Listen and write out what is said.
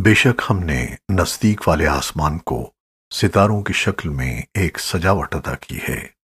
बेशक हमने नज़दीक वाले आसमान को सितारों की शक्ल में एक सजावट अदा की है।